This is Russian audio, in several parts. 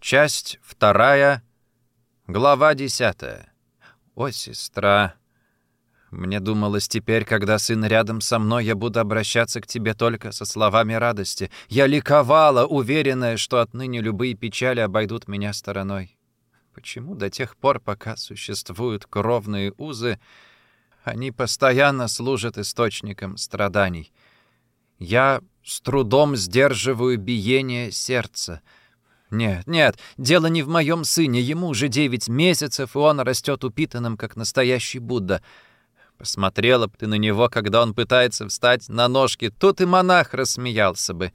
Часть вторая, глава десятая. О, сестра, мне думалось теперь, когда сын рядом со мной, я буду обращаться к тебе только со словами радости. Я ликовала, уверенная, что отныне любые печали обойдут меня стороной. Почему до тех пор, пока существуют кровные узы, они постоянно служат источником страданий? Я с трудом сдерживаю биение сердца. Нет, нет, дело не в моем сыне, ему уже девять месяцев, и он растет упитанным, как настоящий Будда — Посмотрела бы ты на него, когда он пытается встать на ножки, тут и монах рассмеялся бы.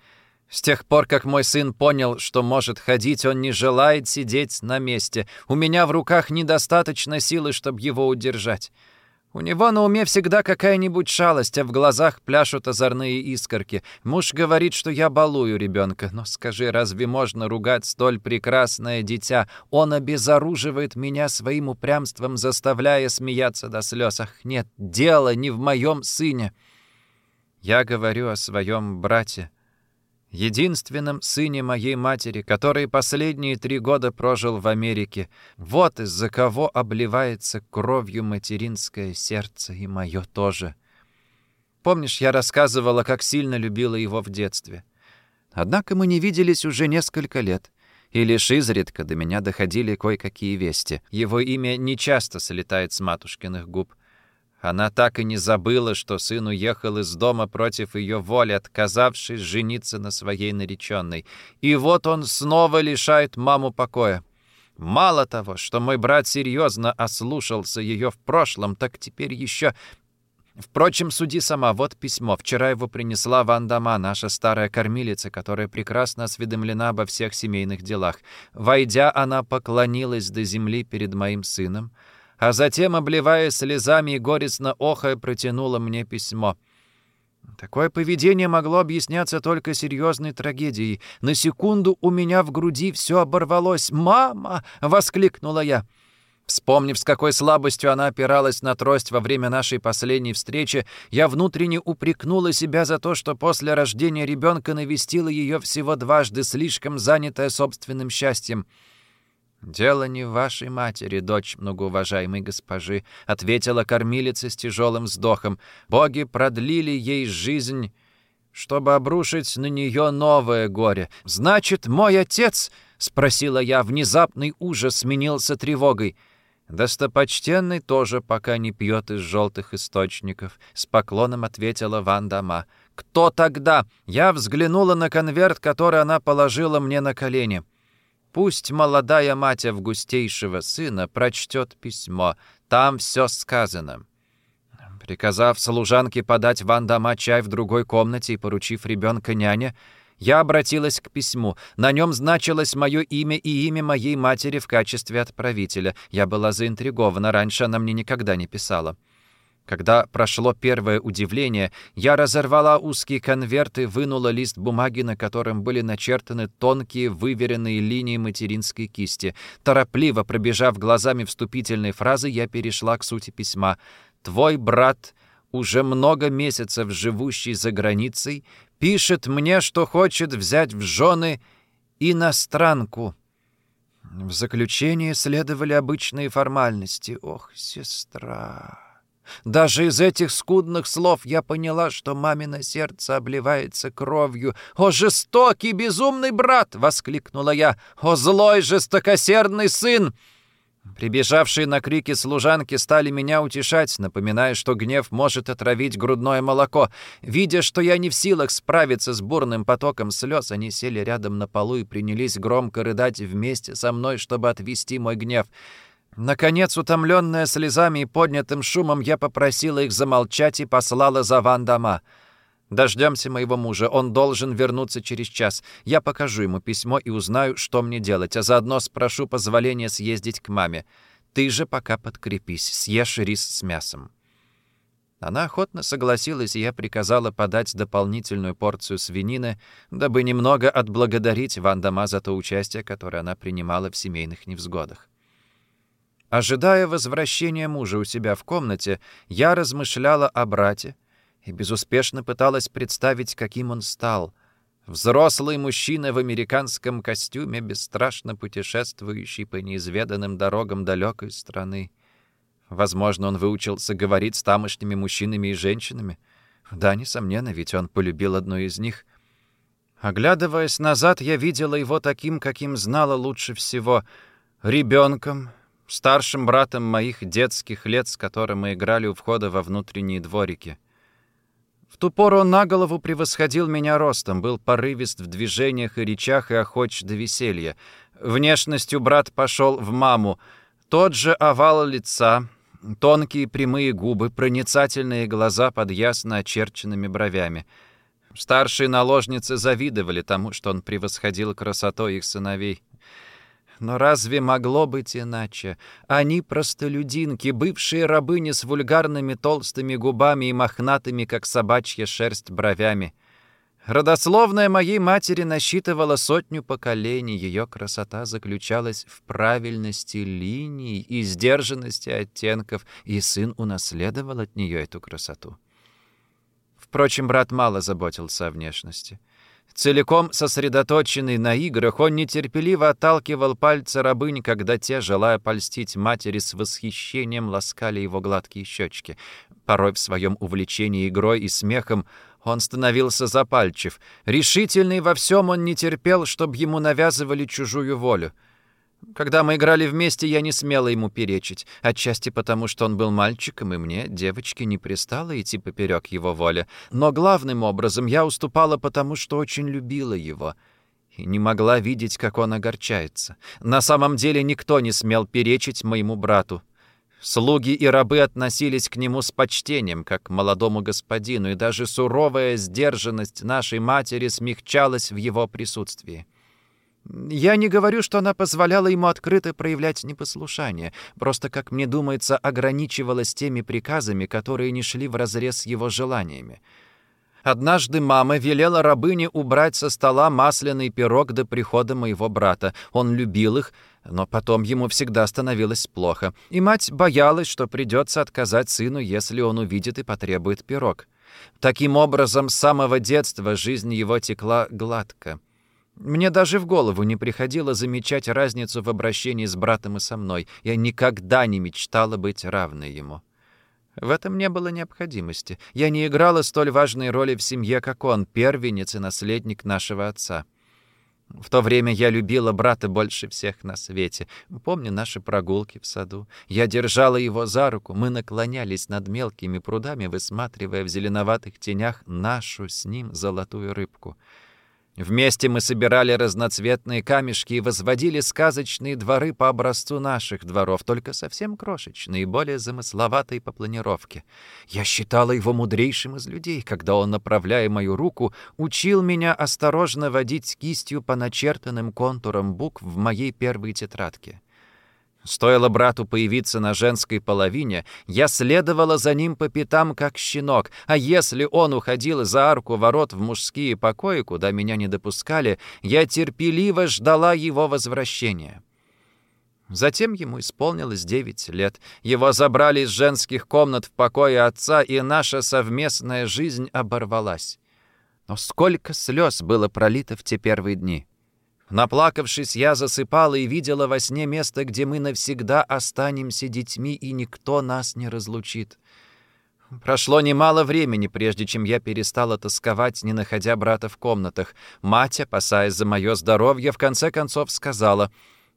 С тех пор, как мой сын понял, что может ходить, он не желает сидеть на месте. У меня в руках недостаточно силы, чтобы его удержать. У него на уме всегда какая-нибудь шалость, а в глазах пляшут озорные искорки. Муж говорит, что я балую ребенка. Но скажи, разве можно ругать столь прекрасное дитя? Он обезоруживает меня своим упрямством, заставляя смеяться до слез. Ах, нет, дело не в моем сыне. Я говорю о своем брате единственном сыне моей матери, который последние три года прожил в Америке. Вот из-за кого обливается кровью материнское сердце, и мое тоже. Помнишь, я рассказывала, как сильно любила его в детстве? Однако мы не виделись уже несколько лет, и лишь изредка до меня доходили кое-какие вести. Его имя нечасто слетает с матушкиных губ. Она так и не забыла, что сын уехал из дома против ее воли, отказавшись жениться на своей нареченной. И вот он снова лишает маму покоя. Мало того, что мой брат серьезно ослушался ее в прошлом, так теперь еще... Впрочем, суди сама, вот письмо. Вчера его принесла Вандама, наша старая кормилица, которая прекрасно осведомлена обо всех семейных делах. Войдя, она поклонилась до земли перед моим сыном, а затем, обливая слезами и горестно охая, протянула мне письмо. Такое поведение могло объясняться только серьезной трагедией. На секунду у меня в груди все оборвалось. «Мама!» — воскликнула я. Вспомнив, с какой слабостью она опиралась на трость во время нашей последней встречи, я внутренне упрекнула себя за то, что после рождения ребенка навестила ее всего дважды, слишком занятая собственным счастьем. «Дело не в вашей матери, дочь многоуважаемой госпожи», — ответила кормилица с тяжелым вздохом. «Боги продлили ей жизнь, чтобы обрушить на нее новое горе. Значит, мой отец?» — спросила я. Внезапный ужас сменился тревогой. «Достопочтенный тоже пока не пьет из желтых источников», — с поклоном ответила Ван Дама. «Кто тогда?» Я взглянула на конверт, который она положила мне на колени. Пусть молодая мать августейшего сына прочтет письмо. Там все сказано». Приказав служанке подать Ван Дама чай в другой комнате и поручив ребенка няне, я обратилась к письму. На нем значилось мое имя и имя моей матери в качестве отправителя. Я была заинтригована, раньше она мне никогда не писала. Когда прошло первое удивление, я разорвала узкие конверты, вынула лист бумаги, на котором были начертаны тонкие выверенные линии материнской кисти. Торопливо пробежав глазами вступительной фразы, я перешла к сути письма. «Твой брат, уже много месяцев живущий за границей, пишет мне, что хочет взять в жены иностранку». В заключение следовали обычные формальности. «Ох, сестра!» Даже из этих скудных слов я поняла, что мамино сердце обливается кровью. «О, жестокий, безумный брат!» — воскликнула я. «О, злой, жестокосердный сын!» Прибежавшие на крики служанки стали меня утешать, напоминая, что гнев может отравить грудное молоко. Видя, что я не в силах справиться с бурным потоком слез, они сели рядом на полу и принялись громко рыдать вместе со мной, чтобы отвести мой гнев. Наконец, утомленная слезами и поднятым шумом, я попросила их замолчать и послала за Ван Дама. «Дождемся моего мужа. Он должен вернуться через час. Я покажу ему письмо и узнаю, что мне делать, а заодно спрошу позволения съездить к маме. Ты же пока подкрепись, съешь рис с мясом». Она охотно согласилась, и я приказала подать дополнительную порцию свинины, дабы немного отблагодарить Ван Дама за то участие, которое она принимала в семейных невзгодах. Ожидая возвращения мужа у себя в комнате, я размышляла о брате и безуспешно пыталась представить, каким он стал. Взрослый мужчина в американском костюме, бесстрашно путешествующий по неизведанным дорогам далекой страны. Возможно, он выучился говорить с тамошними мужчинами и женщинами. Да, несомненно, ведь он полюбил одну из них. Оглядываясь назад, я видела его таким, каким знала лучше всего. Ребенком, старшим братом моих детских лет, с которым мы играли у входа во внутренние дворики. В ту пору он на голову превосходил меня ростом, был порывист в движениях и речах и охоч до веселья. Внешностью брат пошел в маму. Тот же овал лица, тонкие прямые губы, проницательные глаза под ясно очерченными бровями. Старшие наложницы завидовали тому, что он превосходил красотой их сыновей. Но разве могло быть иначе? Они простолюдинки, бывшие рабыни с вульгарными толстыми губами и мохнатыми, как собачья шерсть, бровями. Родословная моей матери насчитывала сотню поколений. Ее красота заключалась в правильности линий и сдержанности оттенков, и сын унаследовал от нее эту красоту. Впрочем, брат мало заботился о внешности. Целиком сосредоточенный на играх, он нетерпеливо отталкивал пальцы рабынь, когда те, желая польстить матери, с восхищением ласкали его гладкие щечки. Порой в своем увлечении игрой и смехом он становился запальчив. Решительный во всем он не терпел, чтобы ему навязывали чужую волю. Когда мы играли вместе, я не смела ему перечить, отчасти потому, что он был мальчиком, и мне, девочке, не пристало идти поперек его воли. Но главным образом я уступала потому, что очень любила его и не могла видеть, как он огорчается. На самом деле никто не смел перечить моему брату. Слуги и рабы относились к нему с почтением, как к молодому господину, и даже суровая сдержанность нашей матери смягчалась в его присутствии. Я не говорю, что она позволяла ему открыто проявлять непослушание, просто, как мне думается, ограничивалась теми приказами, которые не шли вразрез с его желаниями. Однажды мама велела рабыне убрать со стола масляный пирог до прихода моего брата. Он любил их, но потом ему всегда становилось плохо. И мать боялась, что придется отказать сыну, если он увидит и потребует пирог. Таким образом, с самого детства жизнь его текла гладко. Мне даже в голову не приходило замечать разницу в обращении с братом и со мной. Я никогда не мечтала быть равной ему. В этом не было необходимости. Я не играла столь важной роли в семье, как он, первенец и наследник нашего отца. В то время я любила брата больше всех на свете. Помню наши прогулки в саду. Я держала его за руку, мы наклонялись над мелкими прудами, высматривая в зеленоватых тенях нашу с ним золотую рыбку — Вместе мы собирали разноцветные камешки и возводили сказочные дворы по образцу наших дворов, только совсем крошечные, более замысловатые по планировке. Я считала его мудрейшим из людей, когда он, направляя мою руку, учил меня осторожно водить кистью по начертанным контурам букв в моей первой тетрадке. Стоило брату появиться на женской половине, я следовала за ним по пятам, как щенок, а если он уходил за арку ворот в мужские покои, куда меня не допускали, я терпеливо ждала его возвращения. Затем ему исполнилось девять лет. Его забрали из женских комнат в покое отца, и наша совместная жизнь оборвалась. Но сколько слез было пролито в те первые дни! Наплакавшись, я засыпала и видела во сне место, где мы навсегда останемся детьми, и никто нас не разлучит. Прошло немало времени, прежде чем я перестала тосковать, не находя брата в комнатах. Мать, опасаясь за мое здоровье, в конце концов сказала,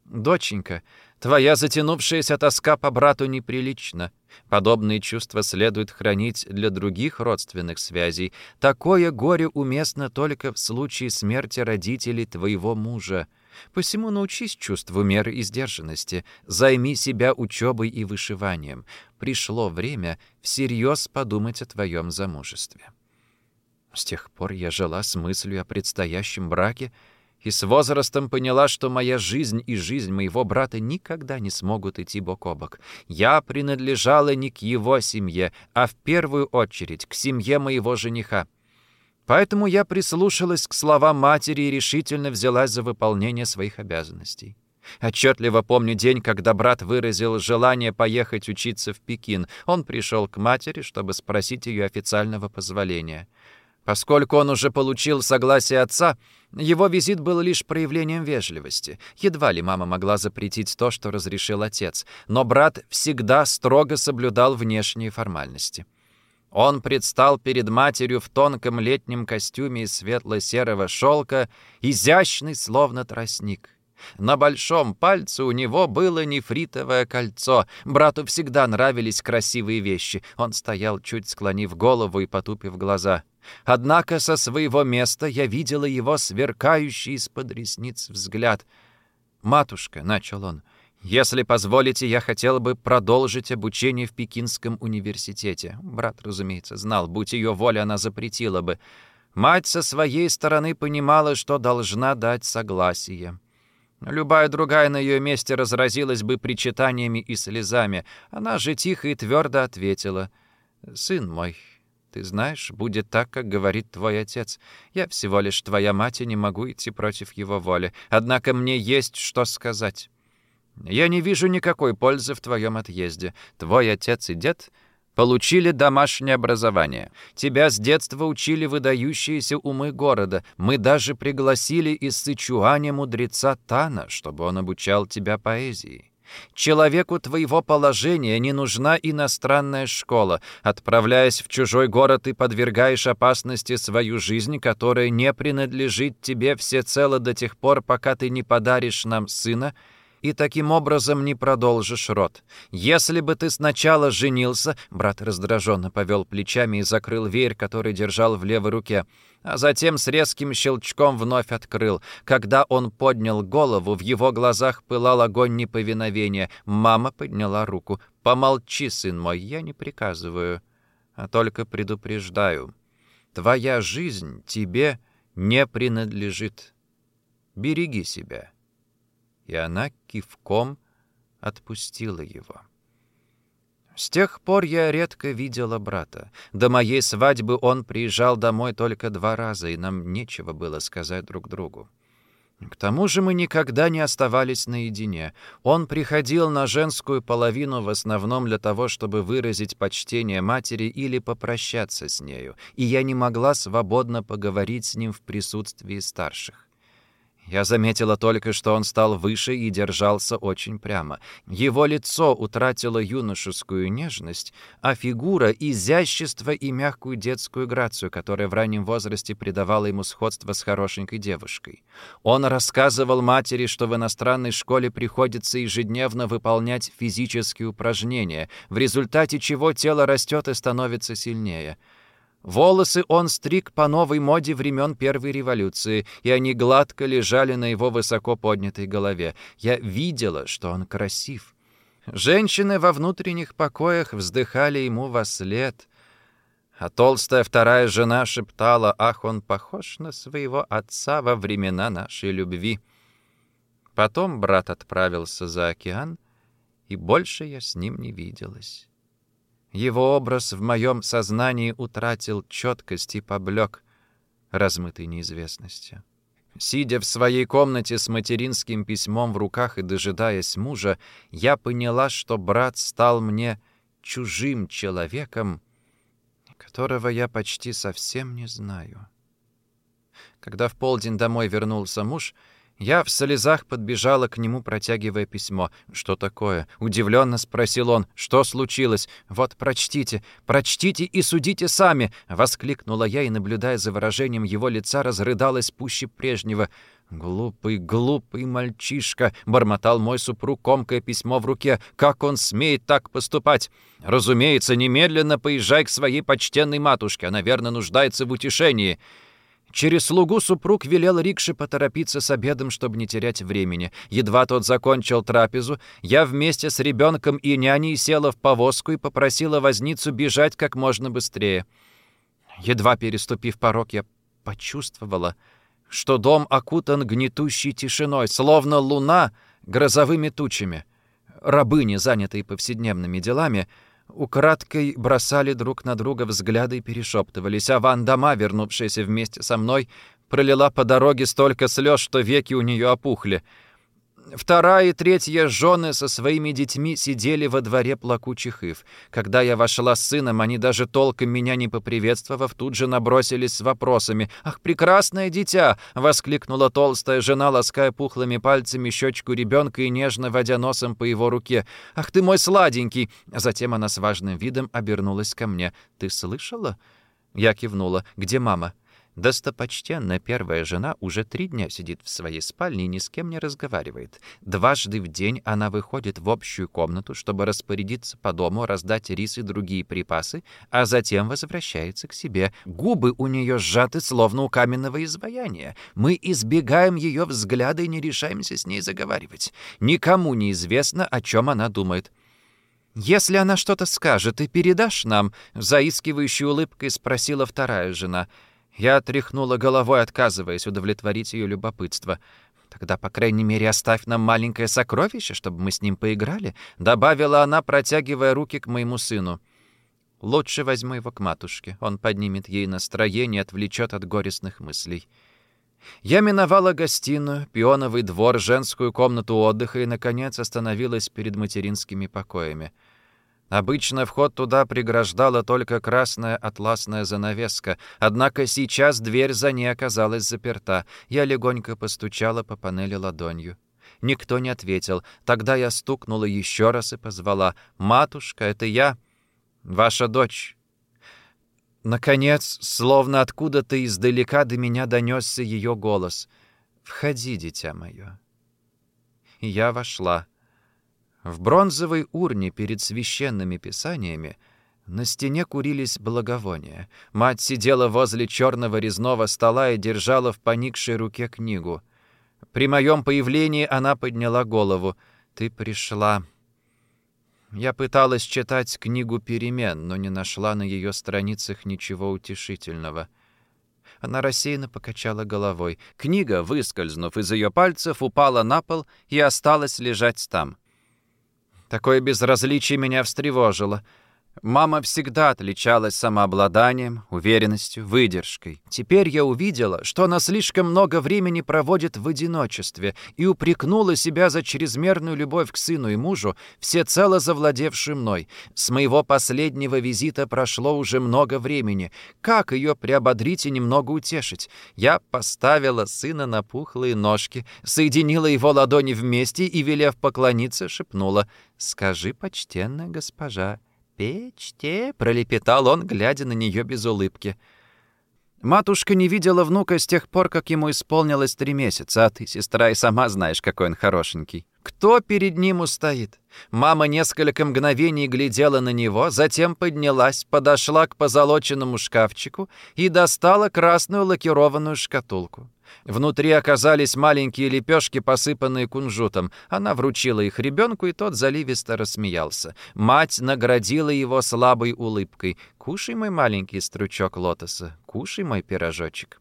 «Доченька, Твоя затянувшаяся тоска по брату неприлична. Подобные чувства следует хранить для других родственных связей. Такое горе уместно только в случае смерти родителей твоего мужа. Посему научись чувству меры и сдержанности, займи себя учебой и вышиванием. Пришло время всерьез подумать о твоем замужестве. С тех пор я жила с мыслью о предстоящем браке, и с возрастом поняла, что моя жизнь и жизнь моего брата никогда не смогут идти бок о бок. Я принадлежала не к его семье, а в первую очередь к семье моего жениха. Поэтому я прислушалась к словам матери и решительно взялась за выполнение своих обязанностей. Отчетливо помню день, когда брат выразил желание поехать учиться в Пекин. Он пришел к матери, чтобы спросить ее официального позволения. Поскольку он уже получил согласие отца, его визит был лишь проявлением вежливости. Едва ли мама могла запретить то, что разрешил отец, но брат всегда строго соблюдал внешние формальности. Он предстал перед матерью в тонком летнем костюме из светло-серого шелка, изящный, словно тростник. На большом пальце у него было нефритовое кольцо. Брату всегда нравились красивые вещи. Он стоял, чуть склонив голову и потупив глаза. Однако со своего места я видела его сверкающий из-под ресниц взгляд. «Матушка», — начал он, — «если позволите, я хотел бы продолжить обучение в Пекинском университете». Брат, разумеется, знал, будь ее воля, она запретила бы. Мать со своей стороны понимала, что должна дать согласие. Любая другая на ее месте разразилась бы причитаниями и слезами. Она же тихо и твердо ответила. «Сын мой, ты знаешь, будет так, как говорит твой отец. Я всего лишь твоя мать и не могу идти против его воли. Однако мне есть что сказать. Я не вижу никакой пользы в твоем отъезде. Твой отец и дед получили домашнее образование. Тебя с детства учили выдающиеся умы города. Мы даже пригласили из Сычуаня мудреца Тана, чтобы он обучал тебя поэзии. Человеку твоего положения не нужна иностранная школа. Отправляясь в чужой город, ты подвергаешь опасности свою жизнь, которая не принадлежит тебе всецело до тех пор, пока ты не подаришь нам сына, и таким образом не продолжишь род. Если бы ты сначала женился...» Брат раздраженно повел плечами и закрыл веер, который держал в левой руке, а затем с резким щелчком вновь открыл. Когда он поднял голову, в его глазах пылал огонь неповиновения. Мама подняла руку. «Помолчи, сын мой, я не приказываю, а только предупреждаю. Твоя жизнь тебе не принадлежит. Береги себя» и она кивком отпустила его. С тех пор я редко видела брата. До моей свадьбы он приезжал домой только два раза, и нам нечего было сказать друг другу. К тому же мы никогда не оставались наедине. Он приходил на женскую половину в основном для того, чтобы выразить почтение матери или попрощаться с нею, и я не могла свободно поговорить с ним в присутствии старших. Я заметила только, что он стал выше и держался очень прямо. Его лицо утратило юношескую нежность, а фигура — изящество и мягкую детскую грацию, которая в раннем возрасте придавала ему сходство с хорошенькой девушкой. Он рассказывал матери, что в иностранной школе приходится ежедневно выполнять физические упражнения, в результате чего тело растет и становится сильнее — Волосы он стриг по новой моде времен Первой революции, и они гладко лежали на его высоко поднятой голове. Я видела, что он красив. Женщины во внутренних покоях вздыхали ему во след, а толстая вторая жена шептала, «Ах, он похож на своего отца во времена нашей любви». Потом брат отправился за океан, и больше я с ним не виделась. Его образ в моем сознании утратил четкость и поблек, размытый неизвестностью. Сидя в своей комнате с материнским письмом в руках и дожидаясь мужа, я поняла, что брат стал мне чужим человеком, которого я почти совсем не знаю. Когда в полдень домой вернулся муж, я в слезах подбежала к нему, протягивая письмо. «Что такое?» — удивленно спросил он. «Что случилось? Вот прочтите, прочтите и судите сами!» — воскликнула я и, наблюдая за выражением его лица, разрыдалась пуще прежнего. «Глупый, глупый мальчишка!» — бормотал мой супруг, комкая письмо в руке. «Как он смеет так поступать? Разумеется, немедленно поезжай к своей почтенной матушке. Она, верно, нуждается в утешении». Через слугу супруг велел рикше поторопиться с обедом, чтобы не терять времени. Едва тот закончил трапезу, я вместе с ребенком и няней села в повозку и попросила возницу бежать как можно быстрее. Едва переступив порог, я почувствовала, что дом окутан гнетущей тишиной, словно луна грозовыми тучами. Рабыни, занятые повседневными делами, — украдкой бросали друг на друга взгляды и перешептывались, а Ван Дома, вернувшаяся вместе со мной, пролила по дороге столько слез, что веки у нее опухли. Вторая и третья жены со своими детьми сидели во дворе плакучих ив. Когда я вошла с сыном, они даже толком меня не поприветствовав, тут же набросились с вопросами. «Ах, прекрасное дитя!» — воскликнула толстая жена, лаская пухлыми пальцами щечку ребенка и нежно водя носом по его руке. «Ах ты мой сладенький!» Затем она с важным видом обернулась ко мне. «Ты слышала?» Я кивнула. «Где мама?» Достопочтенная первая жена уже три дня сидит в своей спальне и ни с кем не разговаривает. Дважды в день она выходит в общую комнату, чтобы распорядиться по дому, раздать рис и другие припасы, а затем возвращается к себе. Губы у нее сжаты, словно у каменного изваяния. Мы избегаем ее взгляда и не решаемся с ней заговаривать. Никому не известно, о чем она думает. «Если она что-то скажет, ты передашь нам?» — заискивающей улыбкой спросила вторая жена — я тряхнула головой, отказываясь удовлетворить ее любопытство. «Тогда, по крайней мере, оставь нам маленькое сокровище, чтобы мы с ним поиграли», — добавила она, протягивая руки к моему сыну. «Лучше возьму его к матушке. Он поднимет ей настроение и отвлечет от горестных мыслей». Я миновала гостиную, пионовый двор, женскую комнату отдыха и, наконец, остановилась перед материнскими покоями — Обычно вход туда преграждала только красная атласная занавеска, однако сейчас дверь за ней оказалась заперта. Я легонько постучала по панели ладонью. Никто не ответил. Тогда я стукнула еще раз и позвала. «Матушка, это я, ваша дочь». Наконец, словно откуда-то издалека до меня донесся ее голос. «Входи, дитя мое». я вошла. В бронзовой урне перед священными писаниями на стене курились благовония. Мать сидела возле черного резного стола и держала в поникшей руке книгу. При моем появлении она подняла голову. «Ты пришла». Я пыталась читать книгу перемен, но не нашла на ее страницах ничего утешительного. Она рассеянно покачала головой. Книга, выскользнув из ее пальцев, упала на пол и осталась лежать там. Такое безразличие меня встревожило. Мама всегда отличалась самообладанием, уверенностью, выдержкой. Теперь я увидела, что она слишком много времени проводит в одиночестве и упрекнула себя за чрезмерную любовь к сыну и мужу, всецело завладевшую мной. С моего последнего визита прошло уже много времени. Как ее приободрить и немного утешить? Я поставила сына на пухлые ножки, соединила его ладони вместе и, велев поклониться, шепнула «Скажи, почтенная госпожа, «Печьте!» — пролепетал он, глядя на нее без улыбки. Матушка не видела внука с тех пор, как ему исполнилось три месяца, а ты, сестра, и сама знаешь, какой он хорошенький. Кто перед ним устоит? Мама несколько мгновений глядела на него, затем поднялась, подошла к позолоченному шкафчику и достала красную лакированную шкатулку. Внутри оказались маленькие лепешки, посыпанные кунжутом. Она вручила их ребенку, и тот заливисто рассмеялся. Мать наградила его слабой улыбкой. «Кушай, мой маленький стручок лотоса, кушай, мой пирожочек».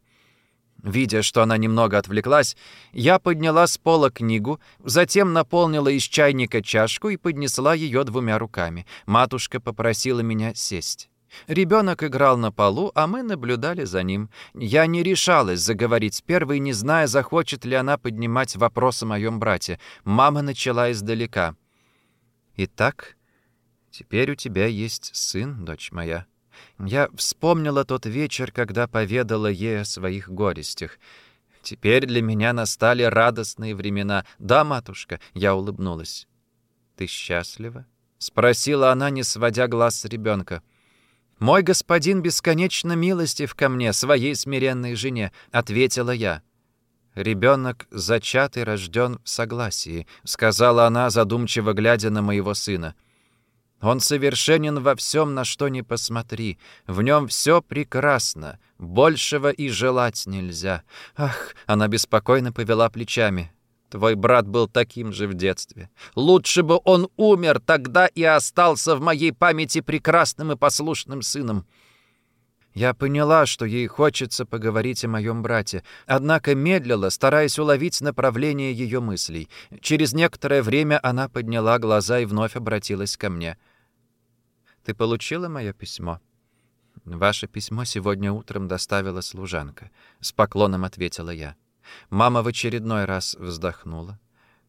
Видя, что она немного отвлеклась, я подняла с пола книгу, затем наполнила из чайника чашку и поднесла ее двумя руками. Матушка попросила меня сесть. Ребенок играл на полу, а мы наблюдали за ним. Я не решалась заговорить первой, не зная, захочет ли она поднимать вопрос о моем брате. Мама начала издалека. «Итак, теперь у тебя есть сын, дочь моя». Я вспомнила тот вечер, когда поведала ей о своих горестях. Теперь для меня настали радостные времена. «Да, матушка», — я улыбнулась. «Ты счастлива?» — спросила она, не сводя глаз с ребенка. «Мой господин бесконечно милостив ко мне, своей смиренной жене», — ответила я. «Ребенок зачат и рожден в согласии», — сказала она, задумчиво глядя на моего сына. «Он совершенен во всем, на что ни посмотри. В нем все прекрасно. Большего и желать нельзя». «Ах!» — она беспокойно повела плечами. Твой брат был таким же в детстве. Лучше бы он умер тогда и остался в моей памяти прекрасным и послушным сыном. Я поняла, что ей хочется поговорить о моем брате, однако медлила, стараясь уловить направление ее мыслей. Через некоторое время она подняла глаза и вновь обратилась ко мне. «Ты получила мое письмо?» «Ваше письмо сегодня утром доставила служанка», — с поклоном ответила я. Мама в очередной раз вздохнула.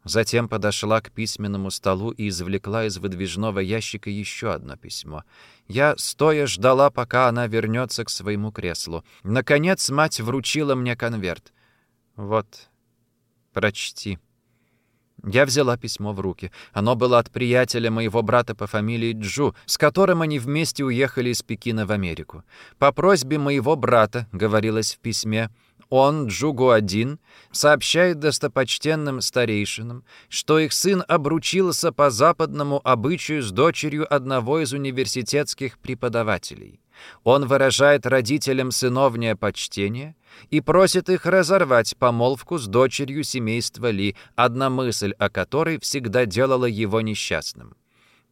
Затем подошла к письменному столу и извлекла из выдвижного ящика еще одно письмо. Я стоя ждала, пока она вернется к своему креслу. Наконец мать вручила мне конверт. «Вот, прочти». Я взяла письмо в руки. Оно было от приятеля моего брата по фамилии Джу, с которым они вместе уехали из Пекина в Америку. По просьбе моего брата, говорилось в письме, он, Джугу-1, сообщает достопочтенным старейшинам, что их сын обручился по западному обычаю с дочерью одного из университетских преподавателей. Он выражает родителям сыновнее почтение и просит их разорвать помолвку с дочерью семейства Ли, одна мысль о которой всегда делала его несчастным.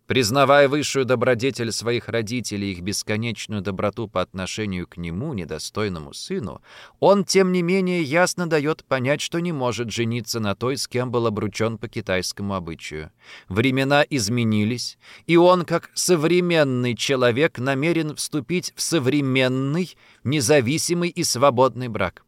Признавая высшую добродетель своих родителей и их бесконечную доброту по отношению к нему, недостойному сыну, он, тем не менее, ясно дает понять, что не может жениться на той, с кем был обручен по китайскому обычаю. Времена изменились, и он, как современный человек, намерен вступить в современный, независимый и свободный брак.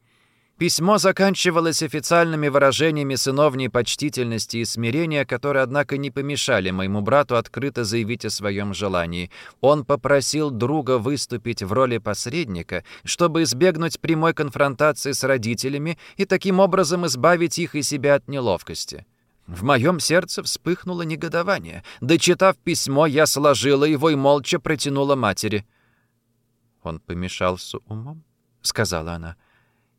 Письмо заканчивалось официальными выражениями сыновней почтительности и смирения, которые, однако, не помешали моему брату открыто заявить о своем желании. Он попросил друга выступить в роли посредника, чтобы избегнуть прямой конфронтации с родителями и таким образом избавить их и себя от неловкости. В моем сердце вспыхнуло негодование. Дочитав письмо, я сложила его и молча протянула матери. «Он помешался умом?» — сказала она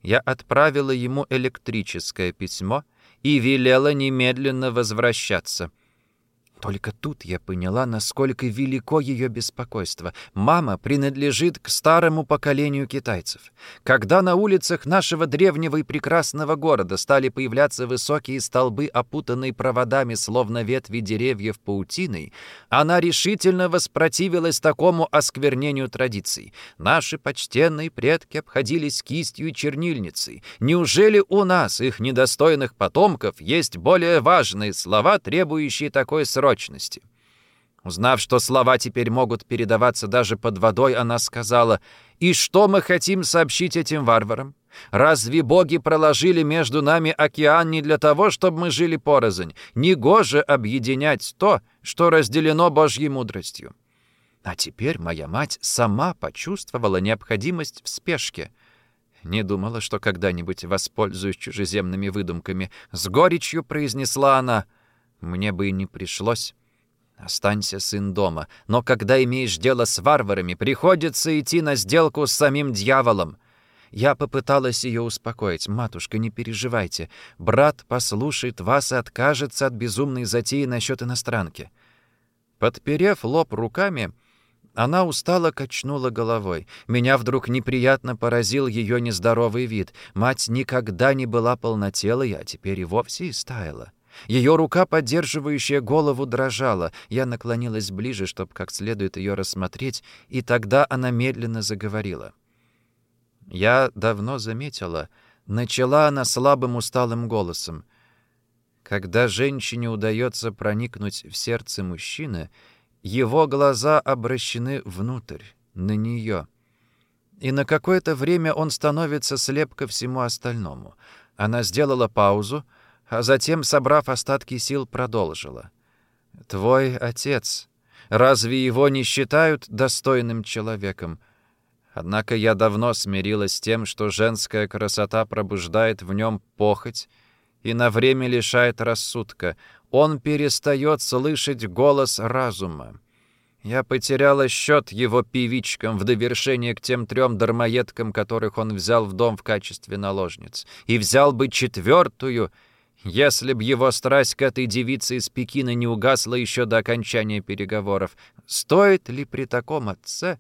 я отправила ему электрическое письмо и велела немедленно возвращаться. Только тут я поняла, насколько велико ее беспокойство. Мама принадлежит к старому поколению китайцев. Когда на улицах нашего древнего и прекрасного города стали появляться высокие столбы, опутанные проводами, словно ветви деревьев паутиной, она решительно воспротивилась такому осквернению традиций. Наши почтенные предки обходились кистью и чернильницей. Неужели у нас, их недостойных потомков, есть более важные слова, требующие такой срок? Прочности. Узнав, что слова теперь могут передаваться даже под водой, она сказала, «И что мы хотим сообщить этим варварам? Разве боги проложили между нами океан не для того, чтобы мы жили порознь? Негоже объединять то, что разделено Божьей мудростью». А теперь моя мать сама почувствовала необходимость в спешке. Не думала, что когда-нибудь воспользуюсь чужеземными выдумками. С горечью произнесла она — мне бы и не пришлось. Останься, сын, дома. Но когда имеешь дело с варварами, приходится идти на сделку с самим дьяволом. Я попыталась ее успокоить. «Матушка, не переживайте. Брат послушает вас и откажется от безумной затеи насчет иностранки». Подперев лоб руками, она устало качнула головой. Меня вдруг неприятно поразил ее нездоровый вид. Мать никогда не была полнотелой, а теперь и вовсе истаяла. Ее рука, поддерживающая голову, дрожала. Я наклонилась ближе, чтобы как следует ее рассмотреть, и тогда она медленно заговорила. Я давно заметила, начала она слабым усталым голосом. Когда женщине удается проникнуть в сердце мужчины, его глаза обращены внутрь, на нее. И на какое-то время он становится слеп ко всему остальному. Она сделала паузу, а затем, собрав остатки сил, продолжила. «Твой отец. Разве его не считают достойным человеком? Однако я давно смирилась с тем, что женская красота пробуждает в нем похоть и на время лишает рассудка. Он перестает слышать голос разума. Я потеряла счет его певичкам в довершение к тем трем дармоедкам, которых он взял в дом в качестве наложниц. И взял бы четвертую — если б его страсть к этой девице из Пекина не угасла еще до окончания переговоров, стоит ли при таком отце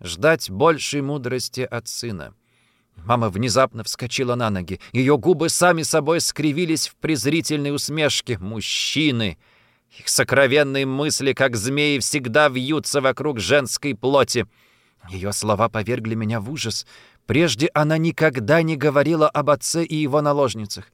ждать большей мудрости от сына? Мама внезапно вскочила на ноги. Ее губы сами собой скривились в презрительной усмешке. «Мужчины!» Их сокровенные мысли, как змеи, всегда вьются вокруг женской плоти. Ее слова повергли меня в ужас. Прежде она никогда не говорила об отце и его наложницах.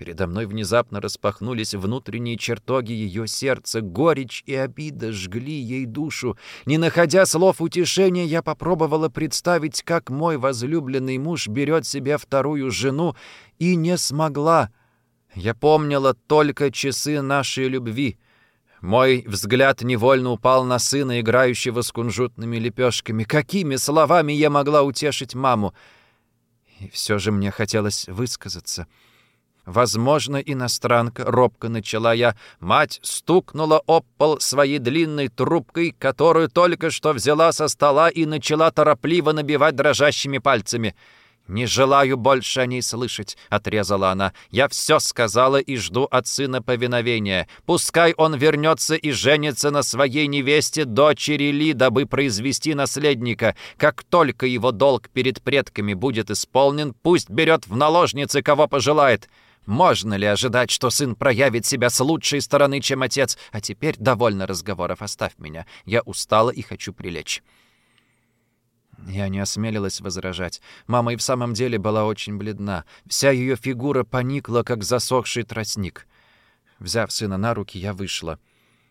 Передо мной внезапно распахнулись внутренние чертоги ее сердца, горечь и обида жгли ей душу. Не находя слов утешения, я попробовала представить, как мой возлюбленный муж берет себе вторую жену, и не смогла. Я помнила только часы нашей любви. Мой взгляд невольно упал на сына, играющего с кунжутными лепешками. Какими словами я могла утешить маму? И все же мне хотелось высказаться — Возможно, иностранка, робко начала я. Мать стукнула об пол своей длинной трубкой, которую только что взяла со стола и начала торопливо набивать дрожащими пальцами. «Не желаю больше о ней слышать», — отрезала она. «Я все сказала и жду от сына повиновения. Пускай он вернется и женится на своей невесте, дочери Ли, дабы произвести наследника. Как только его долг перед предками будет исполнен, пусть берет в наложницы, кого пожелает». Можно ли ожидать, что сын проявит себя с лучшей стороны, чем отец? А теперь довольно разговоров, оставь меня. Я устала и хочу прилечь». Я не осмелилась возражать. Мама и в самом деле была очень бледна. Вся ее фигура поникла, как засохший тростник. Взяв сына на руки, я вышла.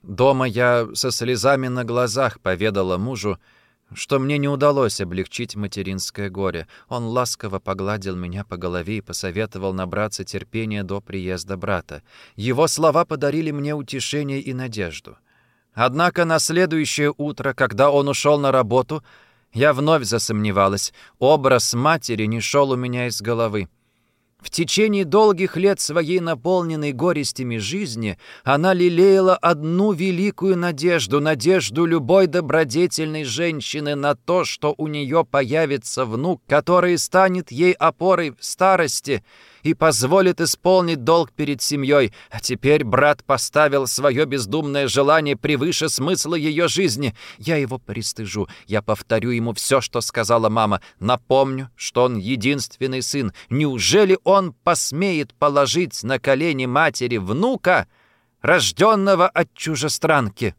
Дома я со слезами на глазах поведала мужу, что мне не удалось облегчить материнское горе. Он ласково погладил меня по голове и посоветовал набраться терпения до приезда брата. Его слова подарили мне утешение и надежду. Однако на следующее утро, когда он ушел на работу, я вновь засомневалась. Образ матери не шел у меня из головы. В течение долгих лет своей наполненной горестями жизни она лелеяла одну великую надежду, надежду любой добродетельной женщины на то, что у нее появится внук, который станет ей опорой в старости — и позволит исполнить долг перед семьей. А теперь брат поставил свое бездумное желание превыше смысла ее жизни. Я его пристыжу. Я повторю ему все, что сказала мама. Напомню, что он единственный сын. Неужели он посмеет положить на колени матери внука, рожденного от чужестранки?»